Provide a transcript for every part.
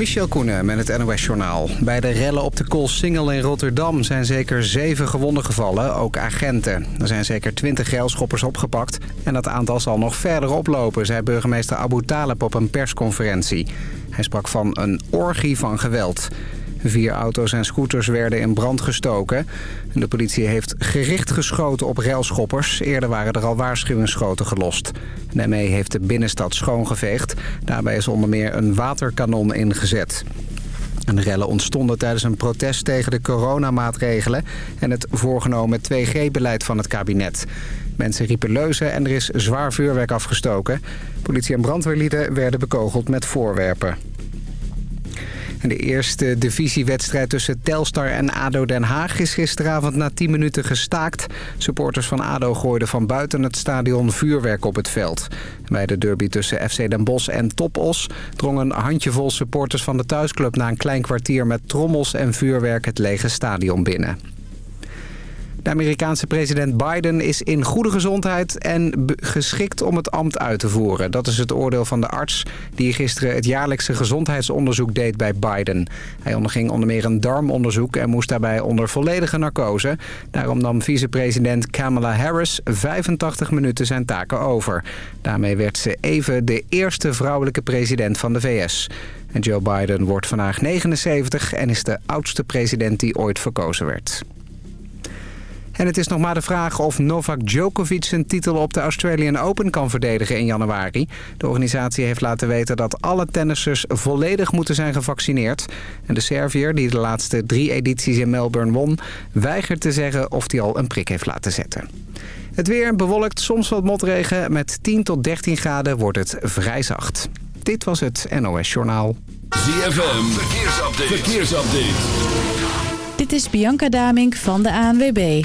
Michel Koenen met het NOS-journaal. Bij de rellen op de Koolsingel in Rotterdam zijn zeker zeven gewonden gevallen, ook agenten. Er zijn zeker twintig railschoppers opgepakt en dat aantal zal nog verder oplopen... zei burgemeester Abu Talib op een persconferentie. Hij sprak van een orgie van geweld. Vier auto's en scooters werden in brand gestoken. De politie heeft gericht geschoten op railschoppers. Eerder waren er al waarschuwingsschoten gelost. Daarmee heeft de binnenstad schoongeveegd. Daarbij is onder meer een waterkanon ingezet. De rellen ontstonden tijdens een protest tegen de coronamaatregelen... en het voorgenomen 2G-beleid van het kabinet. Mensen riepen leuzen en er is zwaar vuurwerk afgestoken. Politie en brandweerlieden werden bekogeld met voorwerpen. De eerste divisiewedstrijd tussen Telstar en ADO Den Haag is gisteravond na 10 minuten gestaakt. Supporters van ADO gooiden van buiten het stadion vuurwerk op het veld. Bij de derby tussen FC Den Bosch en Topos drongen een handjevol supporters van de thuisclub... na een klein kwartier met trommels en vuurwerk het lege stadion binnen. De Amerikaanse president Biden is in goede gezondheid en geschikt om het ambt uit te voeren. Dat is het oordeel van de arts die gisteren het jaarlijkse gezondheidsonderzoek deed bij Biden. Hij onderging onder meer een darmonderzoek en moest daarbij onder volledige narcose. Daarom nam vicepresident Kamala Harris 85 minuten zijn taken over. Daarmee werd ze even de eerste vrouwelijke president van de VS. En Joe Biden wordt vandaag 79 en is de oudste president die ooit verkozen werd. En het is nog maar de vraag of Novak Djokovic zijn titel op de Australian Open kan verdedigen in januari. De organisatie heeft laten weten dat alle tennissers volledig moeten zijn gevaccineerd. En de Serviër, die de laatste drie edities in Melbourne won, weigert te zeggen of hij al een prik heeft laten zetten. Het weer bewolkt, soms wat motregen. Met 10 tot 13 graden wordt het vrij zacht. Dit was het NOS Journaal. ZFM, verkeersupdate. verkeersupdate. Dit is Bianca Damink van de ANWB.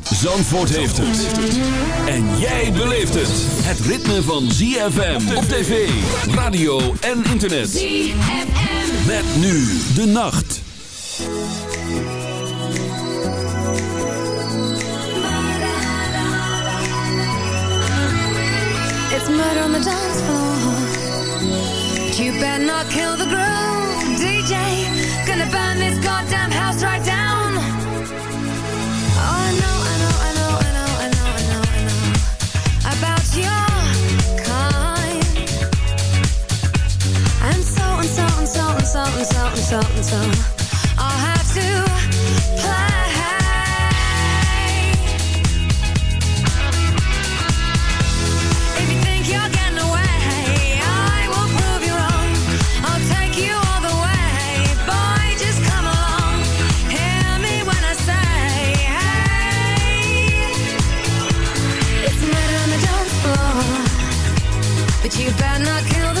Zandvoort heeft het. En jij beleeft het. Het ritme van ZFM op tv, radio en internet. ZFM. Met nu de nacht. It's murder on the dance floor. You better not kill the groove, DJ. Gonna burn this goddamn house right down. something, something, something, something, something. I'll have to play. If you think you're getting away, I will prove you wrong. I'll take you all the way, boy. Just come along. Hear me when I say, hey. It's murder on the dance floor, but you better not kill the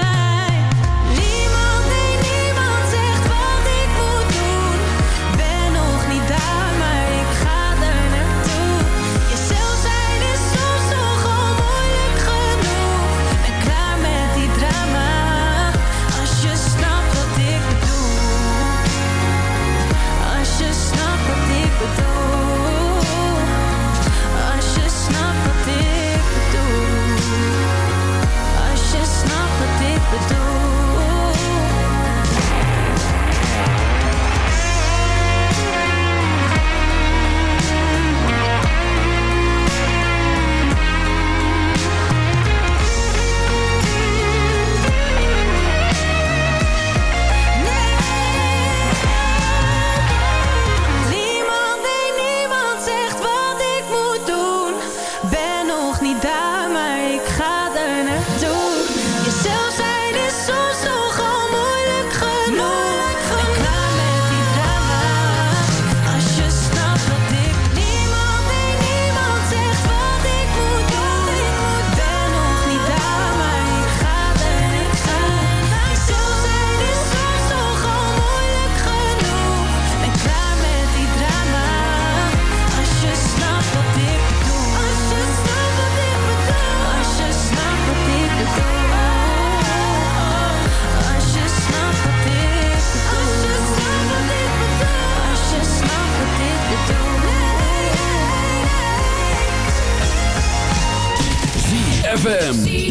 time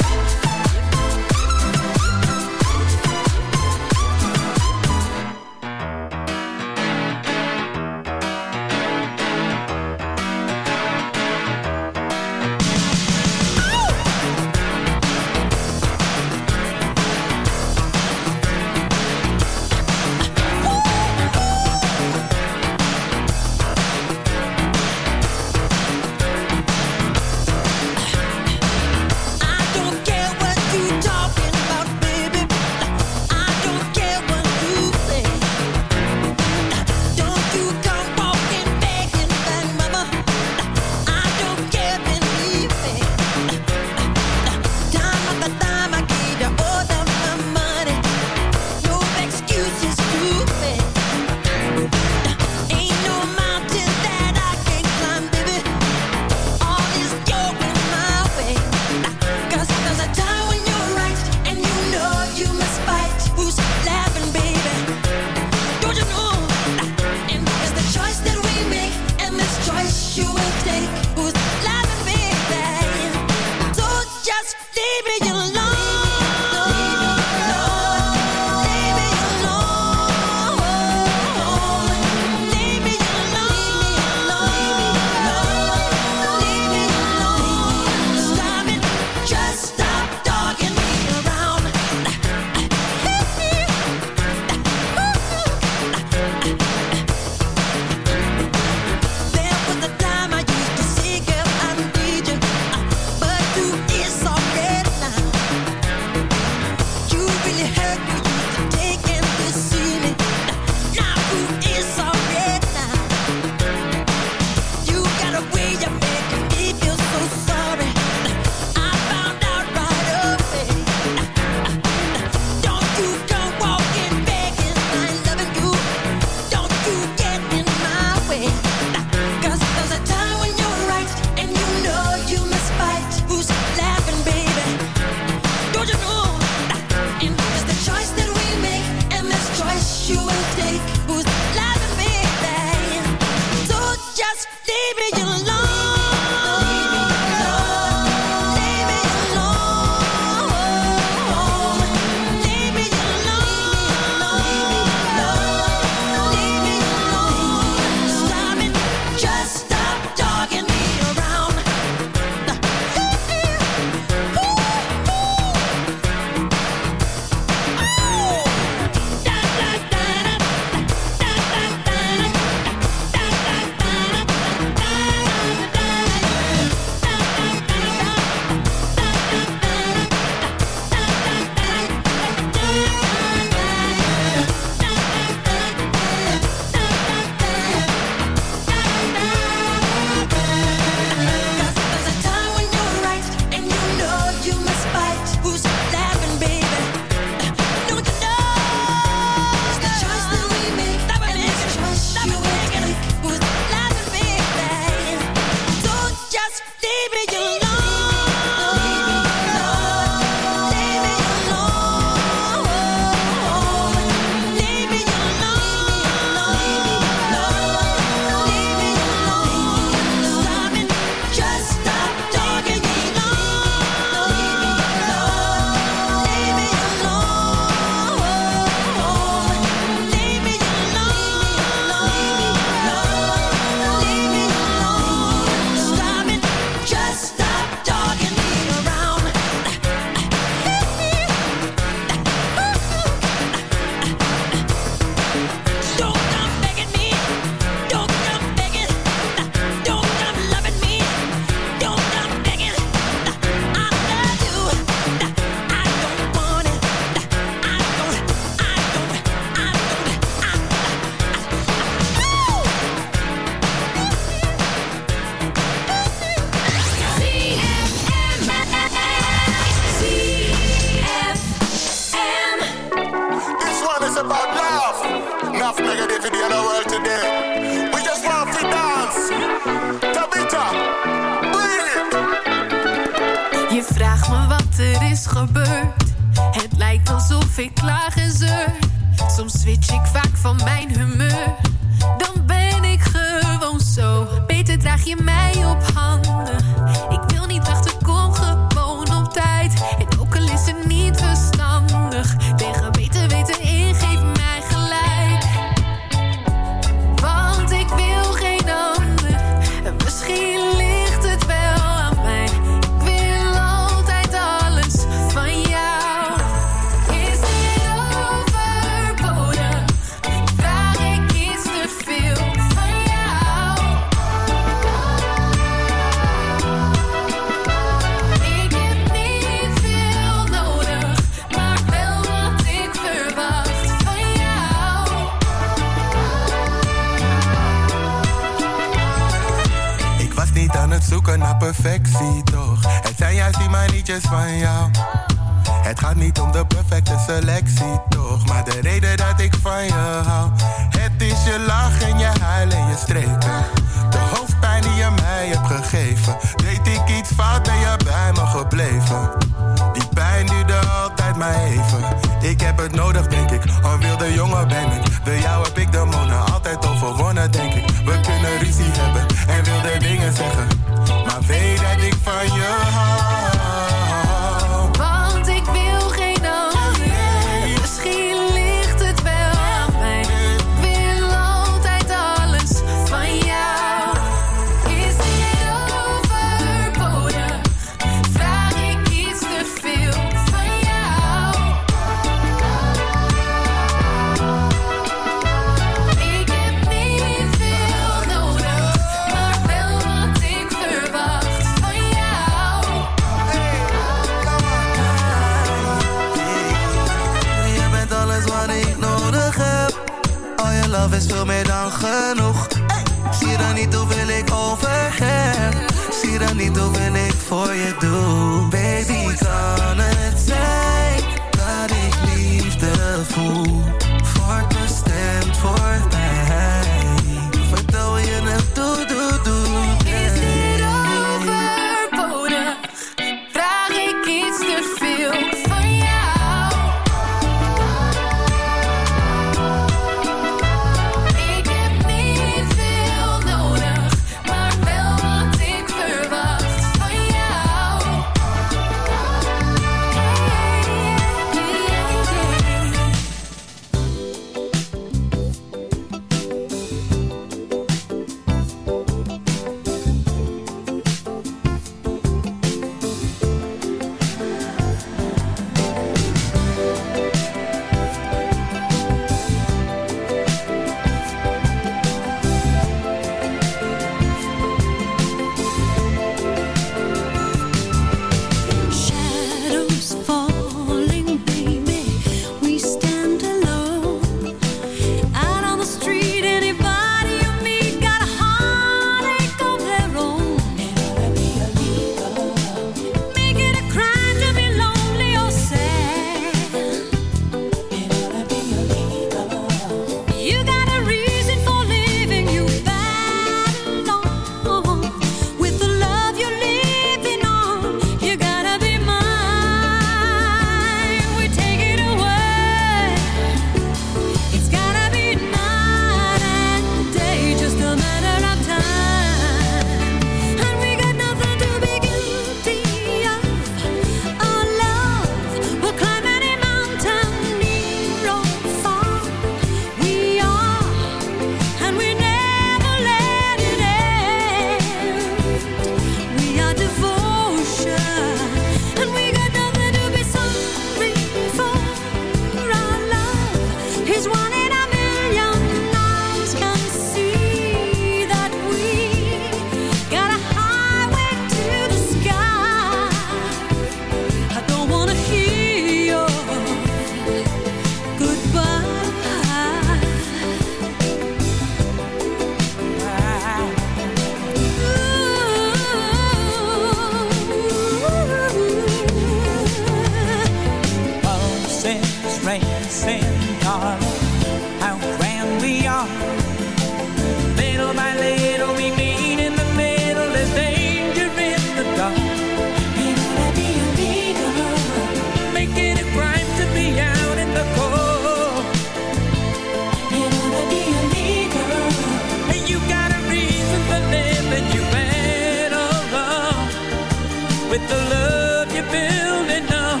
love you're building up,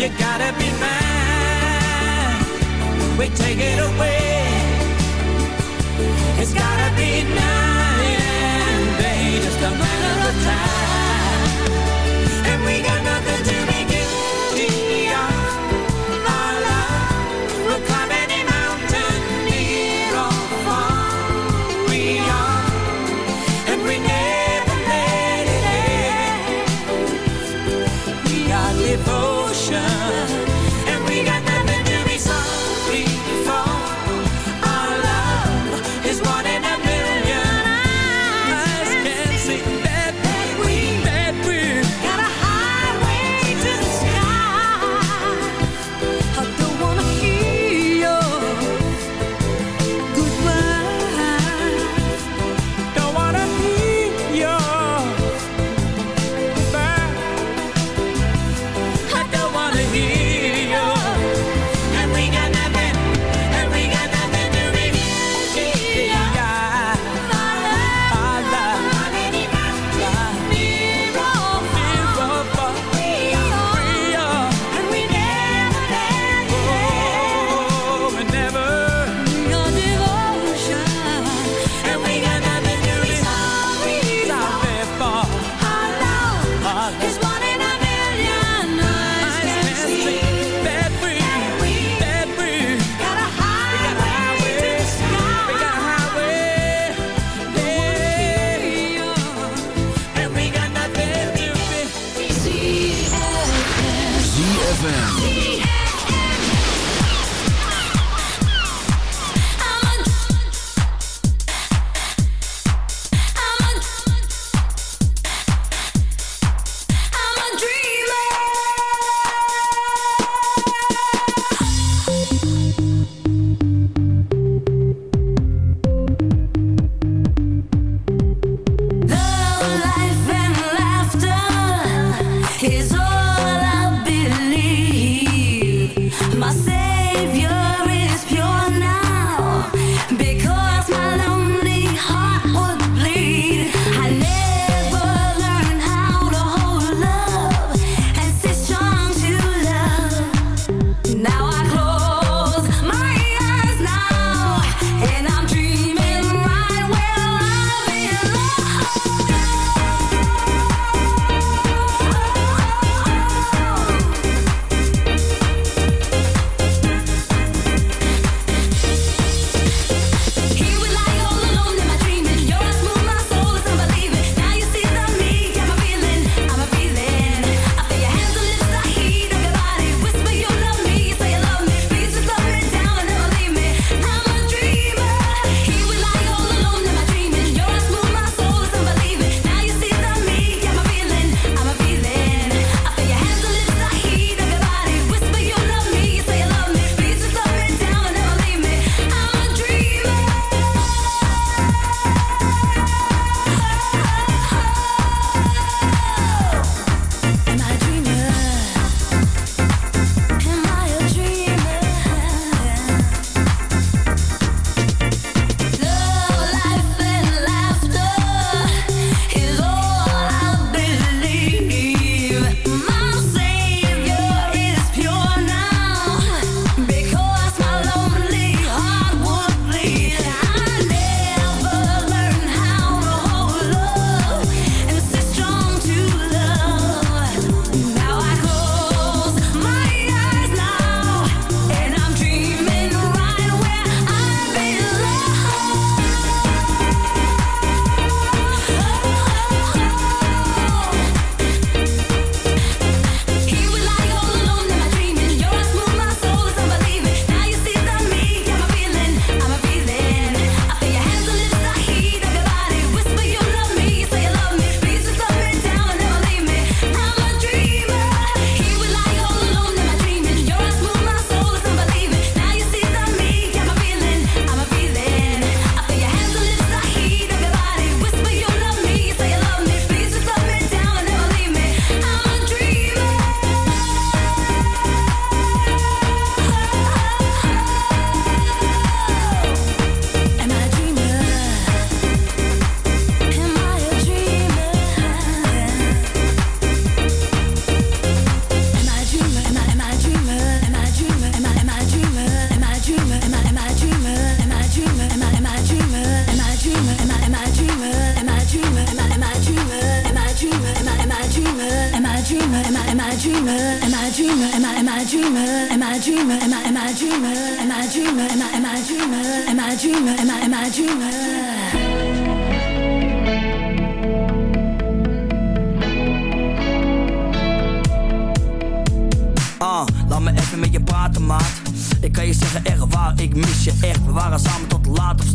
you gotta be mine. We take it away. It's gotta be now.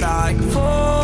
Like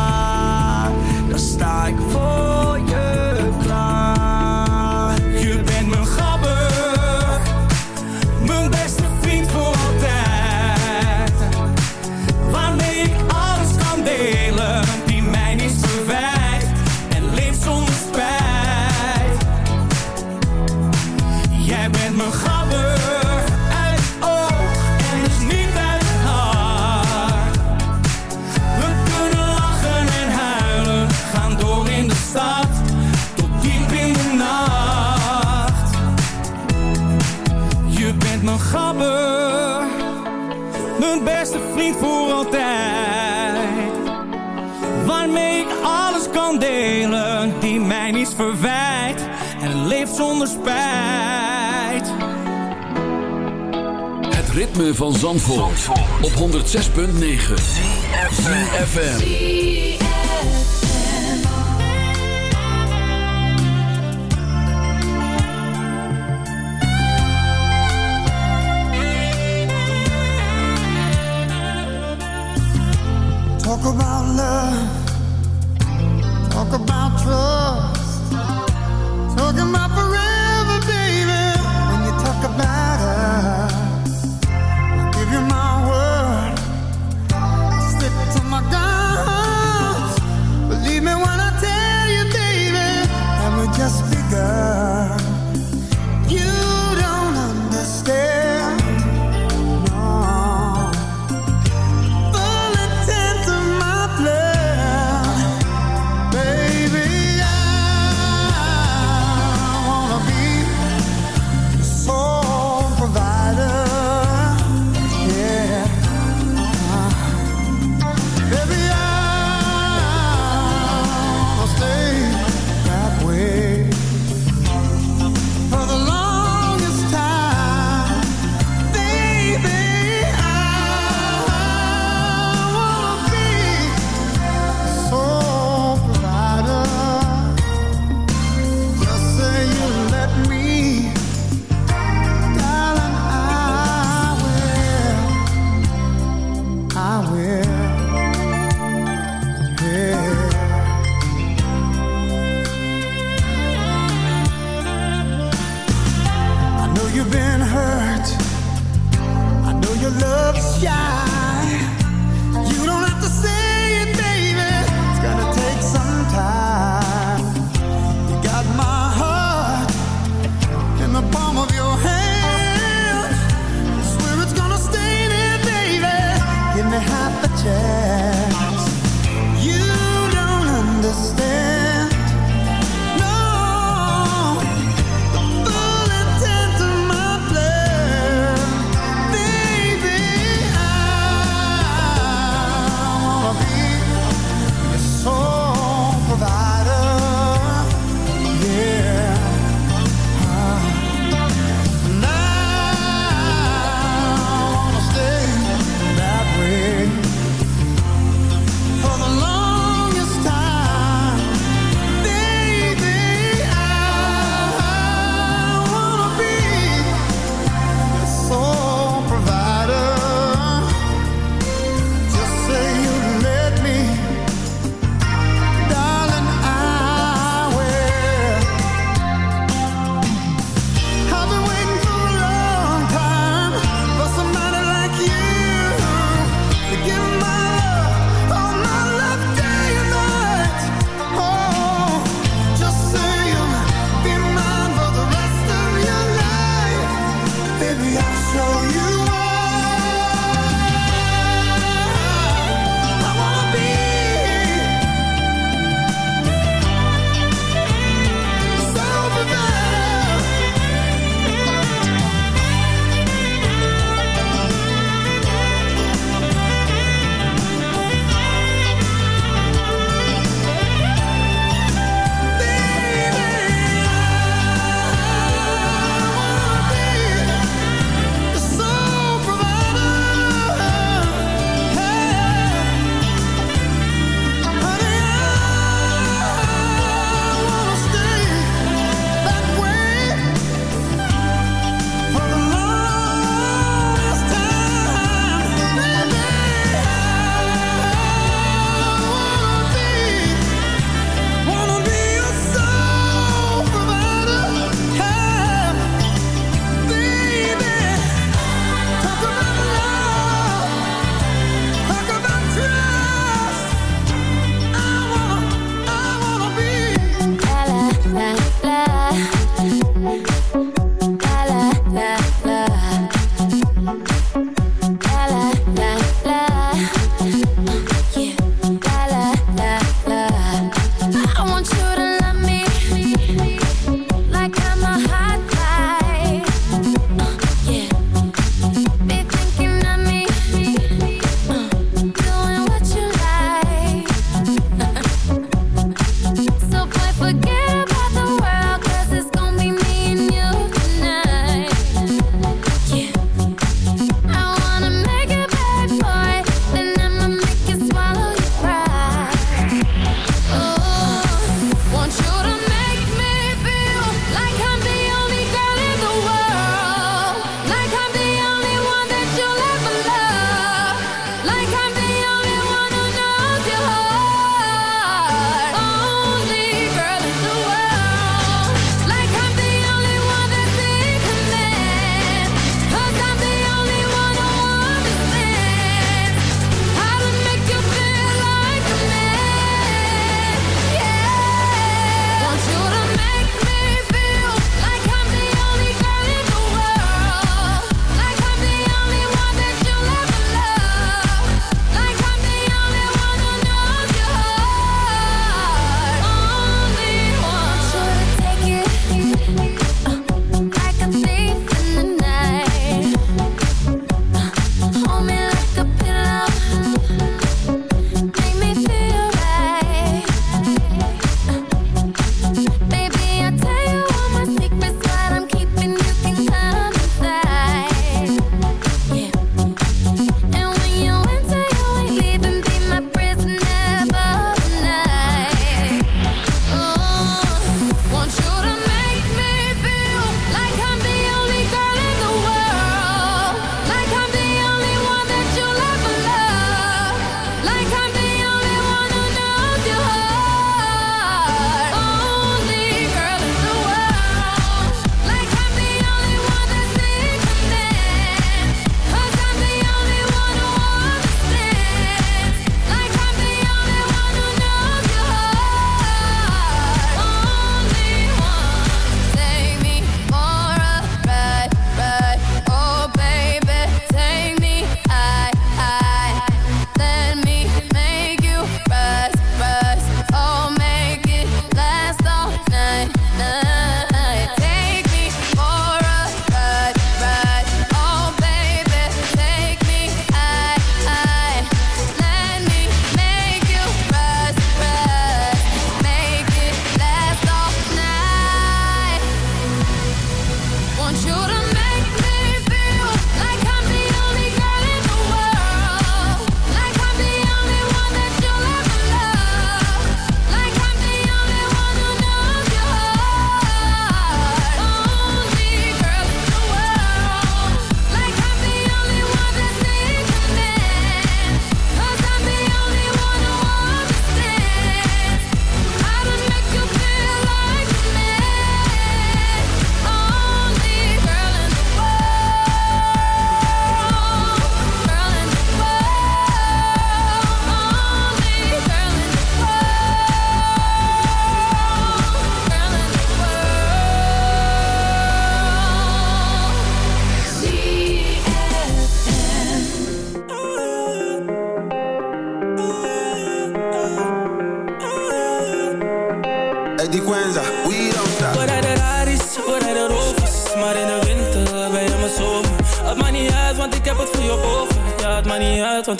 Op 106.9 zes Talk about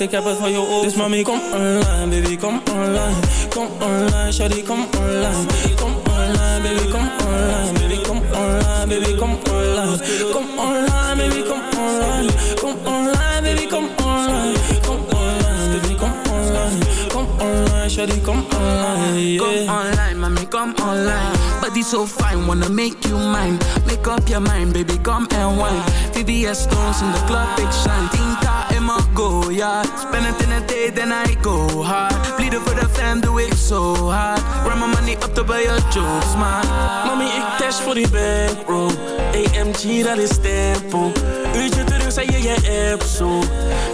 ik heb het je Dus mami, kom online, baby, kom online. Kom online, shawty, kom online. Kom online, baby, kom online. Baby, kom online, baby, kom online. Kom online, baby, kom online. Kom online, baby, kom online. Kom online, baby, kom online. Kom online, shawty, kom online. Come online, mommy, come online. Body so fine, wanna make you mine. Make up your mind, baby, come and wine. VVS stones in the club, big shine. Tinta in my go, yeah. Spend it in a day, then I go hard. Bleeden for the fam, doe ik zo hard. Run my money up to buy your jokes, man. Mami, ik cash voor die bankroll. AMG, dat is tempo. Uurtje terug, zei je je app zo.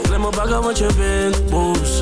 Klem me bagger, want je bent boos.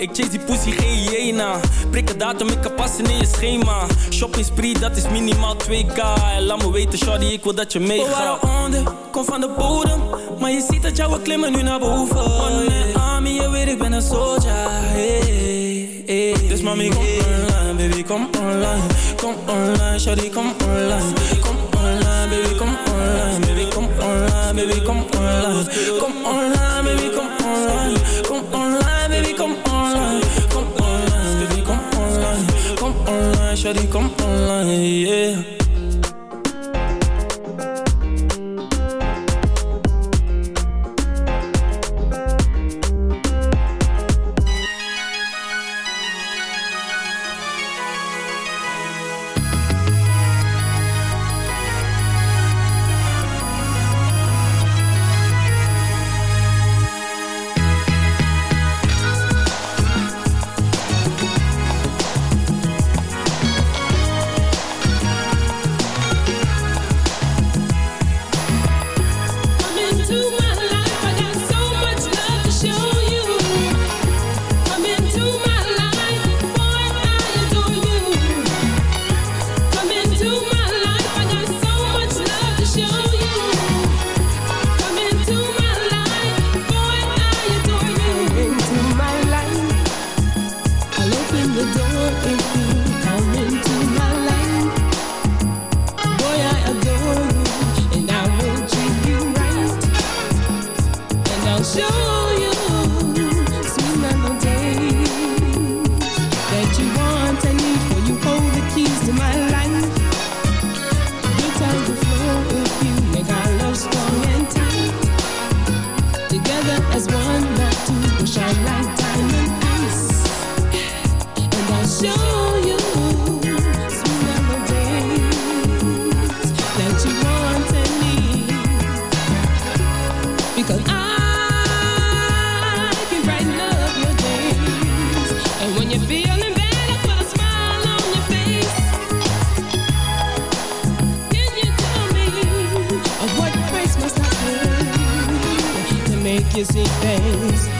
Ik chase die pussy, geen hyena. Prik een datum, ik kan passen in je schema. Shopping spree, dat is minimaal 2k. En laat me weten, shawty, ik wil dat je We meegaat. waren onder, kom van de bodem. Maar je ziet dat jouw klimmen nu naar boven. One man army, je weet ik ben een soldier. Hey, hey, Dus mami, kom online, baby, kom online. Kom online, shawty, kom online. Kom online, baby, kom online. Baby, kom online, baby, kom online. Kom online, shawty, kom online, pay to